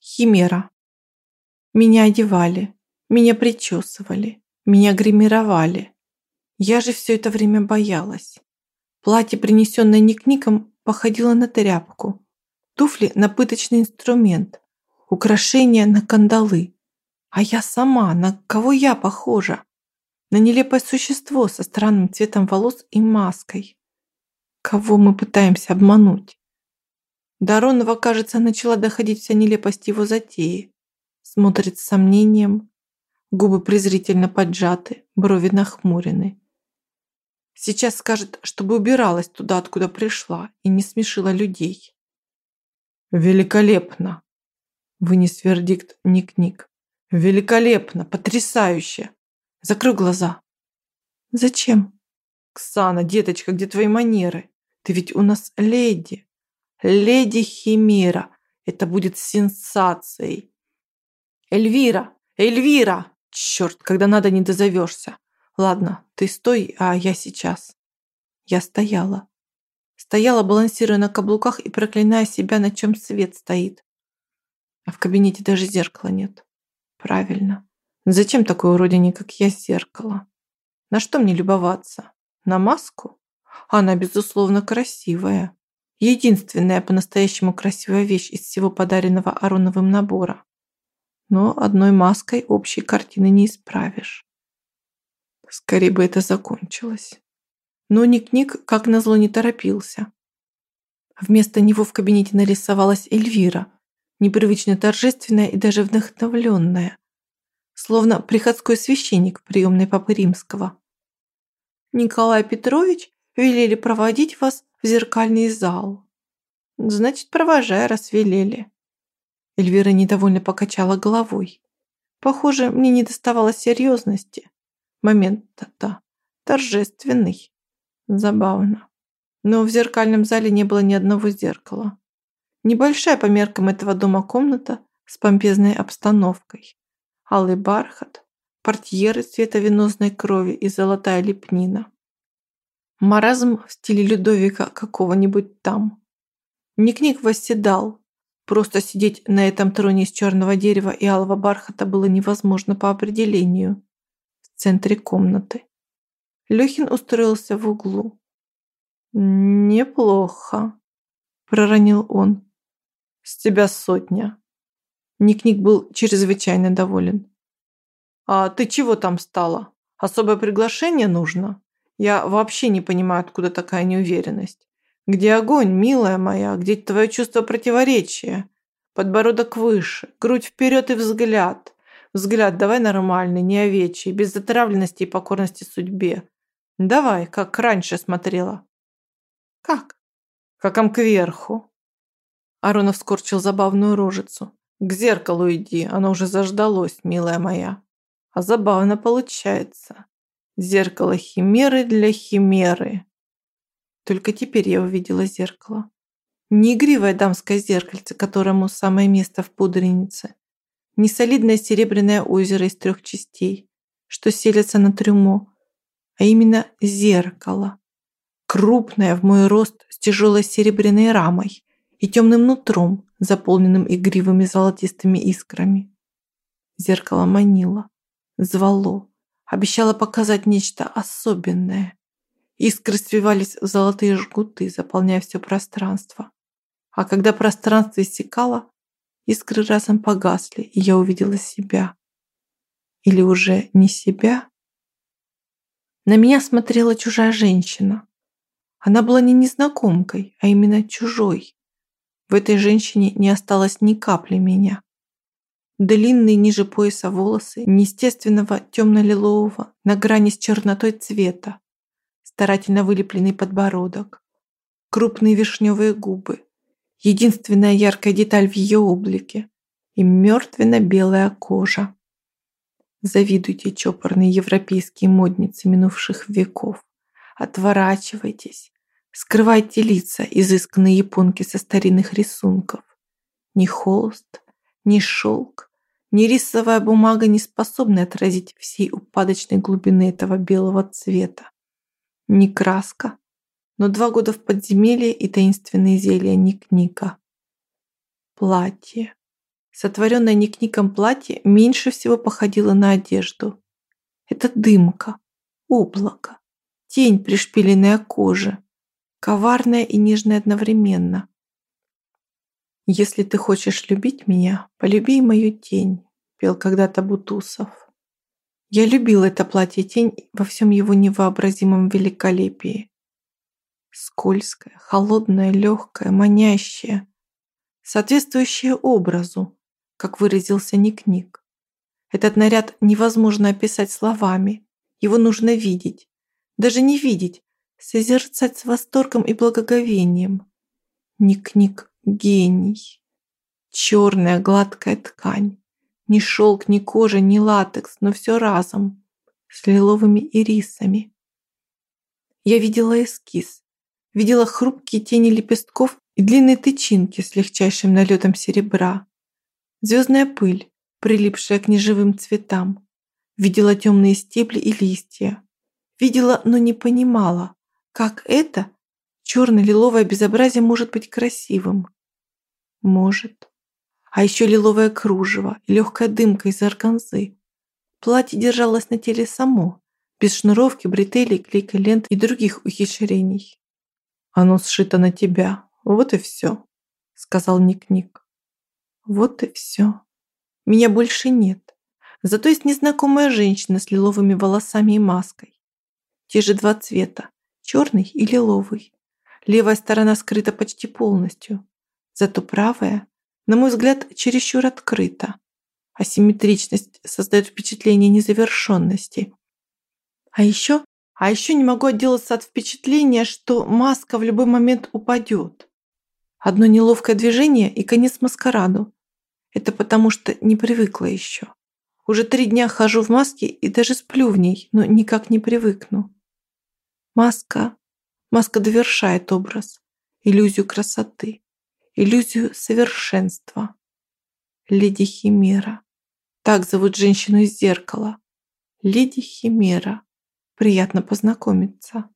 Химера. Меня одевали, меня причесывали, меня гримировали. Я же все это время боялась. Платье, принесенное Ник-Ником, походило на тряпку. Туфли на пыточный инструмент. Украшения на кандалы. А я сама, на кого я похожа? На нелепое существо со странным цветом волос и маской. Кого мы пытаемся обмануть? Доронова, кажется, начала доходить вся нелепость его затеи. Смотрит с сомнением, губы презрительно поджаты, брови нахмурены. Сейчас скажет, чтобы убиралась туда, откуда пришла, и не смешила людей. «Великолепно!» – вынес вердикт Ник-Ник. «Великолепно! Потрясающе! Закрой глаза!» «Зачем?» «Ксана, деточка, где твои манеры? Ты ведь у нас леди!» «Леди Химера! Это будет сенсацией!» «Эльвира! Эльвира! Черт, когда надо, не дозовешься!» Ладно, ты стой, а я сейчас. Я стояла. Стояла, балансируя на каблуках и проклиная себя, на чем свет стоит. А в кабинете даже зеркала нет. Правильно. Зачем такой уродине, как я, зеркало? На что мне любоваться? На маску? Она, безусловно, красивая. Единственная по-настоящему красивая вещь из всего подаренного Ароновым набора. Но одной маской общей картины не исправишь. Скорее бы это закончилось. Но Ник-Ник, как назло, не торопился. Вместо него в кабинете нарисовалась Эльвира, непривычно торжественная и даже вдохновленная, словно приходской священник приемной Папы Римского. «Николай Петрович велели проводить вас в зеркальный зал». «Значит, провожай, раз велели». Эльвира недовольно покачала головой. «Похоже, мне не доставало серьезности. Момент-то торжественный. Забавно. Но в зеркальном зале не было ни одного зеркала. Небольшая по меркам этого дома комната с помпезной обстановкой. Алый бархат, портьеры цвета венозной крови и золотая лепнина. Маразм в стиле Людовика какого-нибудь там. Ник-Ник восседал. Просто сидеть на этом троне из черного дерева и алого бархата было невозможно по определению в центре комнаты. Лёхин устроился в углу. «Неплохо», – проронил он. «С тебя сотня». Ник-Ник был чрезвычайно доволен. «А ты чего там стала? Особое приглашение нужно? Я вообще не понимаю, откуда такая неуверенность. Где огонь, милая моя? Где твое чувство противоречия? Подбородок выше, грудь вперед и взгляд. Взгляд давай нормальный, не овечий, без затравленности и покорности судьбе. Давай, как раньше смотрела. Как? Каком кверху. Аронов скорчил забавную рожицу. К зеркалу иди, оно уже заждалось, милая моя. А забавно получается. Зеркало химеры для химеры. Только теперь я увидела зеркало. Не игривое дамское зеркальце, которому самое место в пудренице, не солидное серебряное озеро из трех частей, что селится на трюмо, а именно зеркало. Крупное в мой рост с тяжелой серебряной рамой и темным нутром, заполненным игривыми золотистыми искрами. Зеркало манило, звало, обещало показать нечто особенное. Искры свивались в золотые жгуты, заполняя все пространство. А когда пространство иссякало, Искры разом погасли, и я увидела себя. Или уже не себя? На меня смотрела чужая женщина. Она была не незнакомкой, а именно чужой. В этой женщине не осталось ни капли меня. Длинные ниже пояса волосы, неестественного темно-лилового, на грани с чернотой цвета, старательно вылепленный подбородок, крупные вишневые губы, единственная яркая деталь в ее облике и мертвенно-белая кожа. Завидуйте чопорные европейские модницы минувших веков. Отворачивайтесь, скрывайте лица, изысканные японки со старинных рисунков. Ни холст, ни шелк, ни рисовая бумага не способны отразить всей упадочной глубины этого белого цвета. Ни краска, но два года в подземелье и таинственные зелья Ник-Ника. Платье. Сотворенное Никником платье меньше всего походило на одежду. Это дымка, облако, тень, пришпиленная к коже, коварная и нежная одновременно. «Если ты хочешь любить меня, полюби мою тень», пел когда-то Бутусов. Я любил это платье-тень во всем его невообразимом великолепии. Скользкое, холодное, легкое, манящее, соответствующее образу, как выразился Ник-Ник. Этот наряд невозможно описать словами. Его нужно видеть. Даже не видеть, созерцать с восторгом и благоговением. Ник-Ник – гений. Черная гладкая ткань. Ни шелк, ни кожа, ни латекс, но все разом. С лиловыми ирисами. Я видела эскиз. Видела хрупкие тени лепестков и длинные тычинки с легчайшим налетом серебра. Звездная пыль, прилипшая к неживым цветам. Видела темные стебли и листья. Видела, но не понимала, как это черно-лиловое безобразие может быть красивым. Может. А еще лиловое кружево и легкая дымка из органзы. Платье держалось на теле само, без шнуровки, бретелей, клейкой лент и других ухищрений. «Оно сшито на тебя, вот и все», — сказал Ник-Ник. Вот и все. Меня больше нет. Зато есть незнакомая женщина с лиловыми волосами и маской. Те же два цвета, черный и лиловый. Левая сторона скрыта почти полностью. Зато правая, на мой взгляд, чересчур открыта. Асимметричность создает впечатление незавершенности. А еще, а еще не могу отделаться от впечатления, что маска в любой момент упадет. Одно неловкое движение и конец маскараду. Это потому что не привыкла еще. Уже три дня хожу в маске и даже сплю в ней, но никак не привыкну. Маска. Маска довершает образ, иллюзию красоты, иллюзию совершенства. Леди Химера. Так зовут женщину из зеркала. Леди Химера. Приятно познакомиться.